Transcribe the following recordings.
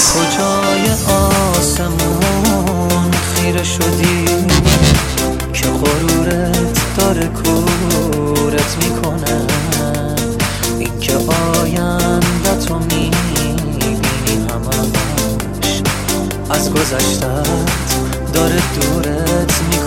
کجای آسمون خیره شدی؟ که غرورت داره کورت می‌کنه. این که آینده تو می‌بینی همش از گذشتت داره دورت می‌کنه.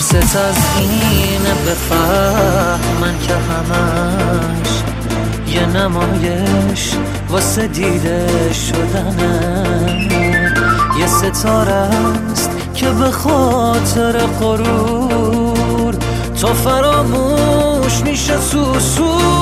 ترست از اینه بفهمن که همش یه نمایش واسه دیده شدنه یه ستاره است که به خاطر غرور تو فراموش میشه سوسو می‌زنه